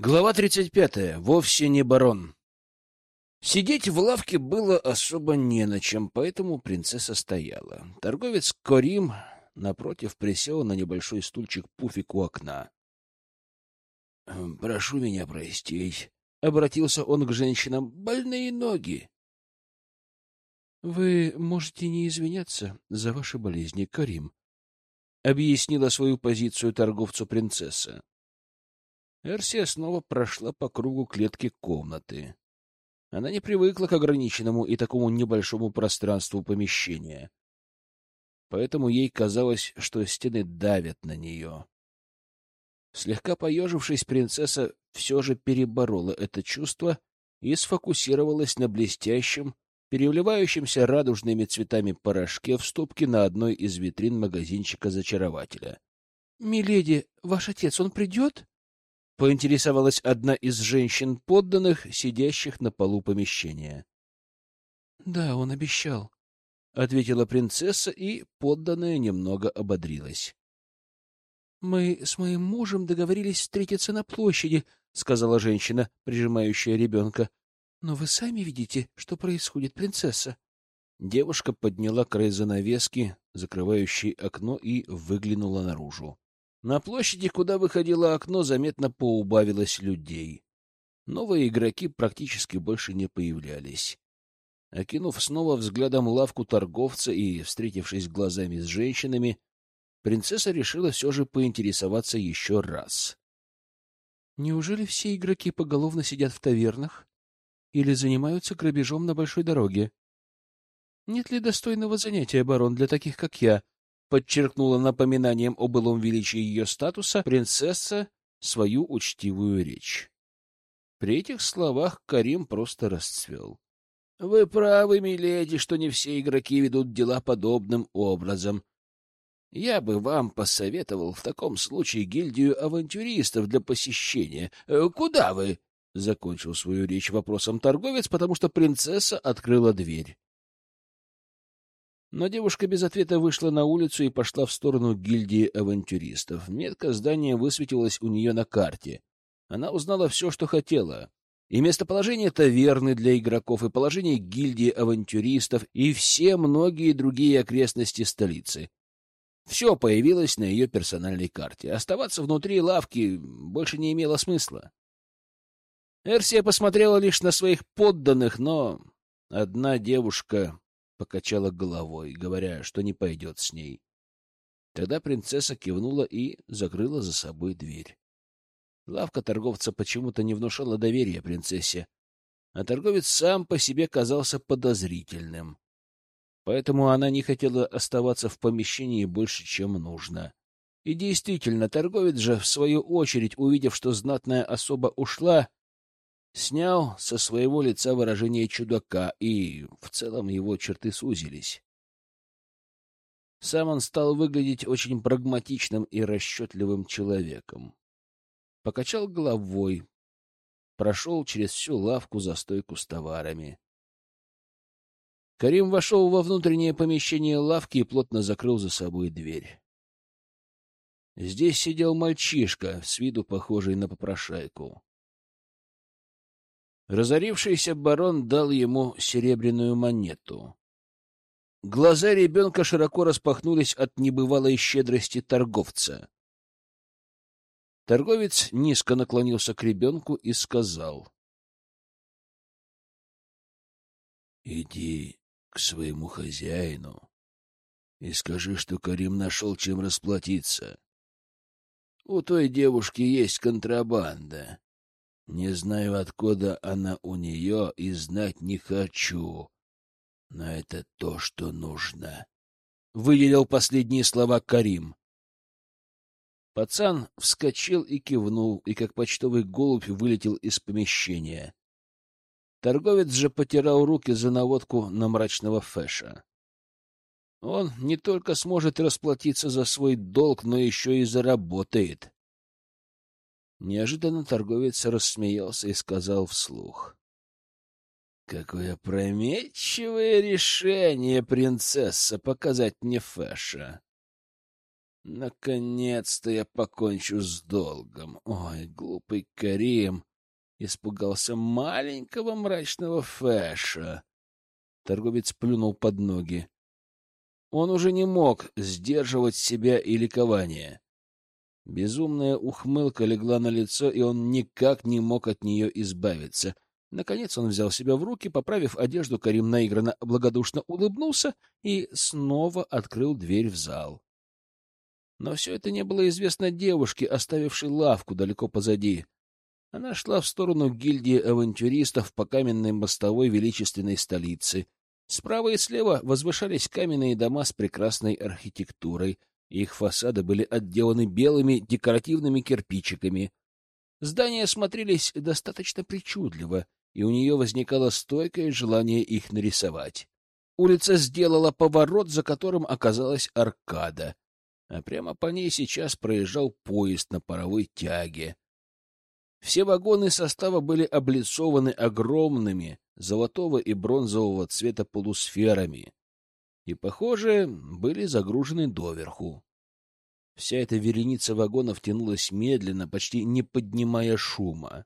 Глава 35. Вовсе не барон. Сидеть в лавке было особо не на чем, поэтому принцесса стояла. Торговец Корим, напротив, присел на небольшой стульчик-пуфик у окна. — Прошу меня простить, — обратился он к женщинам, — больные ноги. — Вы можете не извиняться за ваши болезни, Карим, — объяснила свою позицию торговцу принцесса. Эрсия снова прошла по кругу клетки комнаты. Она не привыкла к ограниченному и такому небольшому пространству помещения. Поэтому ей казалось, что стены давят на нее. Слегка поежившись, принцесса все же переборола это чувство и сфокусировалась на блестящем, переливающемся радужными цветами порошке в ступке на одной из витрин магазинчика-зачарователя. — Миледи, ваш отец, он придет? Поинтересовалась одна из женщин подданных, сидящих на полу помещения. Да, он обещал, ответила принцесса, и подданная немного ободрилась. Мы с моим мужем договорились встретиться на площади, сказала женщина, прижимающая ребенка. Но вы сами видите, что происходит, принцесса. Девушка подняла край занавески, закрывающей окно, и выглянула наружу. На площади, куда выходило окно, заметно поубавилось людей. Новые игроки практически больше не появлялись. Окинув снова взглядом лавку торговца и встретившись глазами с женщинами, принцесса решила все же поинтересоваться еще раз. Неужели все игроки поголовно сидят в тавернах или занимаются грабежом на большой дороге? Нет ли достойного занятия, барон, для таких, как я, подчеркнула напоминанием о былом величии ее статуса принцесса свою учтивую речь. При этих словах Карим просто расцвел. — Вы правы, миледи, что не все игроки ведут дела подобным образом. Я бы вам посоветовал в таком случае гильдию авантюристов для посещения. Э, куда вы? — закончил свою речь вопросом торговец, потому что принцесса открыла дверь. Но девушка без ответа вышла на улицу и пошла в сторону гильдии авантюристов. Метка здания высветилась у нее на карте. Она узнала все, что хотела. И местоположение таверны для игроков, и положение гильдии авантюристов, и все многие другие окрестности столицы. Все появилось на ее персональной карте. Оставаться внутри лавки больше не имело смысла. Эрсия посмотрела лишь на своих подданных, но одна девушка покачала головой, говоря, что не пойдет с ней. Тогда принцесса кивнула и закрыла за собой дверь. Лавка торговца почему-то не внушала доверия принцессе, а торговец сам по себе казался подозрительным. Поэтому она не хотела оставаться в помещении больше, чем нужно. И действительно, торговец же, в свою очередь, увидев, что знатная особа ушла, снял со своего лица выражение чудака, и в целом его черты сузились. Сам он стал выглядеть очень прагматичным и расчетливым человеком. Покачал головой, прошел через всю лавку за стойку с товарами. Карим вошел во внутреннее помещение лавки и плотно закрыл за собой дверь. Здесь сидел мальчишка, с виду похожий на попрошайку. Разорившийся барон дал ему серебряную монету. Глаза ребенка широко распахнулись от небывалой щедрости торговца. Торговец низко наклонился к ребенку и сказал. — Иди к своему хозяину и скажи, что Карим нашел чем расплатиться. У той девушки есть контрабанда. Не знаю, откуда она у нее, и знать не хочу. Но это то, что нужно. Выделил последние слова Карим. Пацан вскочил и кивнул, и как почтовый голубь вылетел из помещения. Торговец же потирал руки за наводку на мрачного Фэша. Он не только сможет расплатиться за свой долг, но еще и заработает. Неожиданно торговец рассмеялся и сказал вслух. — Какое опрометчивое решение, принцесса, показать мне Фэша. Наконец-то я покончу с долгом. Ой, глупый Карим! Испугался маленького мрачного Фэша. Торговец плюнул под ноги. Он уже не мог сдерживать себя и ликование. Безумная ухмылка легла на лицо, и он никак не мог от нее избавиться. Наконец он взял себя в руки, поправив одежду, Карим наигранно благодушно улыбнулся и снова открыл дверь в зал. Но все это не было известно девушке, оставившей лавку далеко позади. Она шла в сторону гильдии авантюристов по каменной мостовой величественной столицы. Справа и слева возвышались каменные дома с прекрасной архитектурой, их фасады были отделаны белыми декоративными кирпичиками. Здания смотрелись достаточно причудливо, и у нее возникало стойкое желание их нарисовать. Улица сделала поворот, за которым оказалась аркада, а прямо по ней сейчас проезжал поезд на паровой тяге. Все вагоны состава были облицованы огромными золотого и бронзового цвета полусферами, и, похоже, были загружены доверху. Вся эта вереница вагонов тянулась медленно, почти не поднимая шума.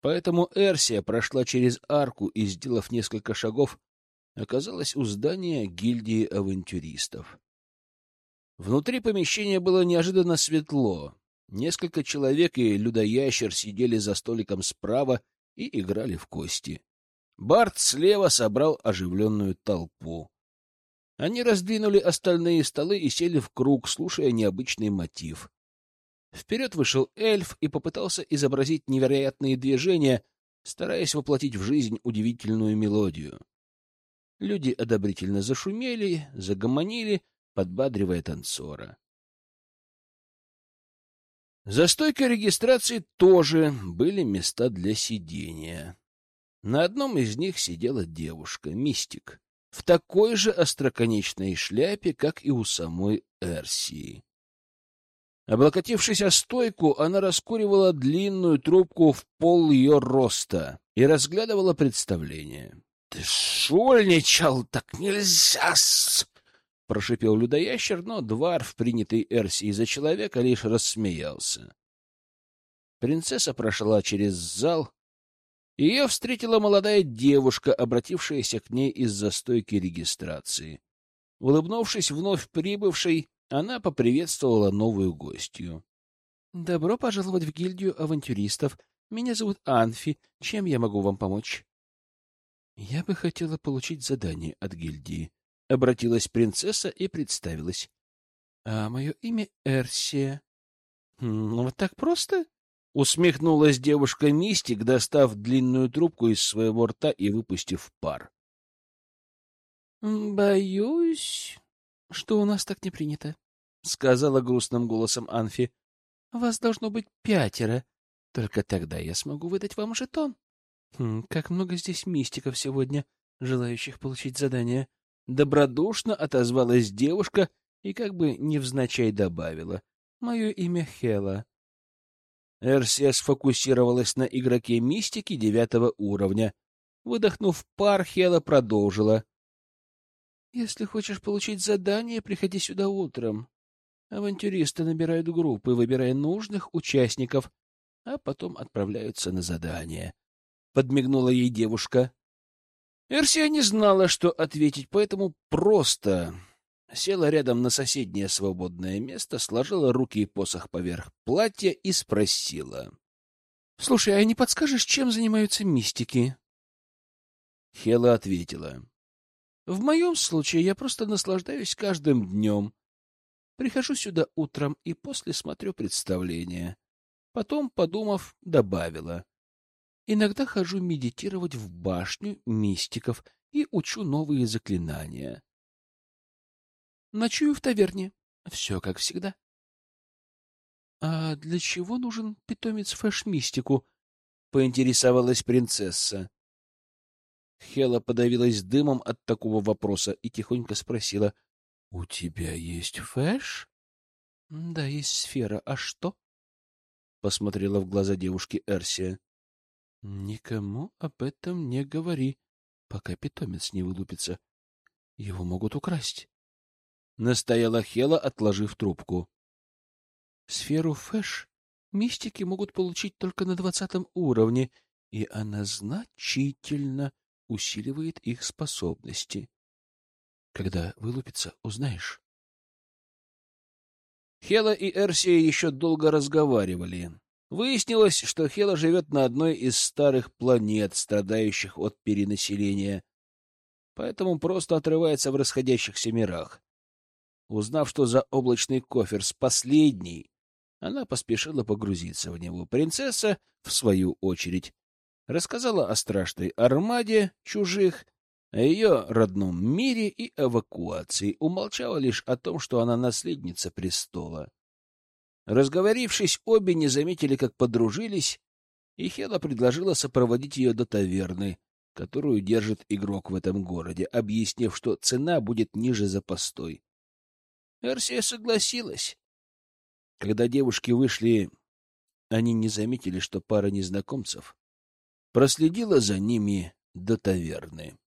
Поэтому Эрсия прошла через арку и, сделав несколько шагов, оказалась у здания гильдии авантюристов. Внутри помещения было неожиданно светло. Несколько человек и людоящер сидели за столиком справа и играли в кости. Барт слева собрал оживленную толпу. Они раздвинули остальные столы и сели в круг, слушая необычный мотив. Вперед вышел эльф и попытался изобразить невероятные движения, стараясь воплотить в жизнь удивительную мелодию. Люди одобрительно зашумели, загомонили, подбадривая танцора. За стойкой регистрации тоже были места для сидения. На одном из них сидела девушка, мистик в такой же остроконечной шляпе, как и у самой Эрсии. Облокотившись о стойку, она раскуривала длинную трубку в пол ее роста и разглядывала представление. — Ты шульничал, так нельзя прошипел людоящер, но Дварф, принятый Эрсией за человека, лишь рассмеялся. Принцесса прошла через зал, ее встретила молодая девушка, обратившаяся к ней из застойки регистрации. Улыбнувшись вновь прибывшей, она поприветствовала новую гостью. — Добро пожаловать в гильдию авантюристов. Меня зовут Анфи. Чем я могу вам помочь? — Я бы хотела получить задание от гильдии. Обратилась принцесса и представилась. — А мое имя Эрсия. — Ну, вот так просто? Усмехнулась девушка-мистик, достав длинную трубку из своего рта и выпустив пар. «Боюсь, что у нас так не принято», — сказала грустным голосом Анфи. «Вас должно быть пятеро. Только тогда я смогу выдать вам жетон. Хм, как много здесь мистиков сегодня, желающих получить задание». Добродушно отозвалась девушка и как бы невзначай добавила. «Мое имя Хела. Эрсия сфокусировалась на игроке мистики девятого уровня. Выдохнув пар, Хела продолжила. — Если хочешь получить задание, приходи сюда утром. Авантюристы набирают группы, выбирая нужных участников, а потом отправляются на задание. Подмигнула ей девушка. Эрсия не знала, что ответить, поэтому просто села рядом на соседнее свободное место, сложила руки и посох поверх платья и спросила. — Слушай, а не подскажешь, чем занимаются мистики? Хела ответила. — В моем случае я просто наслаждаюсь каждым днем. Прихожу сюда утром и после смотрю представление. Потом, подумав, добавила. Иногда хожу медитировать в башню мистиков и учу новые заклинания. Ночую в таверне. Все как всегда. — А для чего нужен питомец фэш-мистику? — поинтересовалась принцесса. Хела подавилась дымом от такого вопроса и тихонько спросила. — У тебя есть фэш? — Да, есть сфера. А что? — посмотрела в глаза девушки Эрсия. — Никому об этом не говори, пока питомец не вылупится. Его могут украсть. — настояла Хела, отложив трубку. Сферу Фэш мистики могут получить только на двадцатом уровне, и она значительно усиливает их способности. Когда вылупится, узнаешь. Хела и Эрсия еще долго разговаривали. Выяснилось, что Хела живет на одной из старых планет, страдающих от перенаселения, поэтому просто отрывается в расходящихся мирах. Узнав, что за облачный кофер с последней, она поспешила погрузиться в него. Принцесса, в свою очередь, рассказала о страшной армаде чужих, о ее родном мире и эвакуации, умолчала лишь о том, что она наследница престола. Разговорившись, обе не заметили, как подружились, и Хела предложила сопроводить ее до таверны, которую держит игрок в этом городе, объяснив, что цена будет ниже за постой. Эрсия согласилась. Когда девушки вышли, они не заметили, что пара незнакомцев проследила за ними до таверны.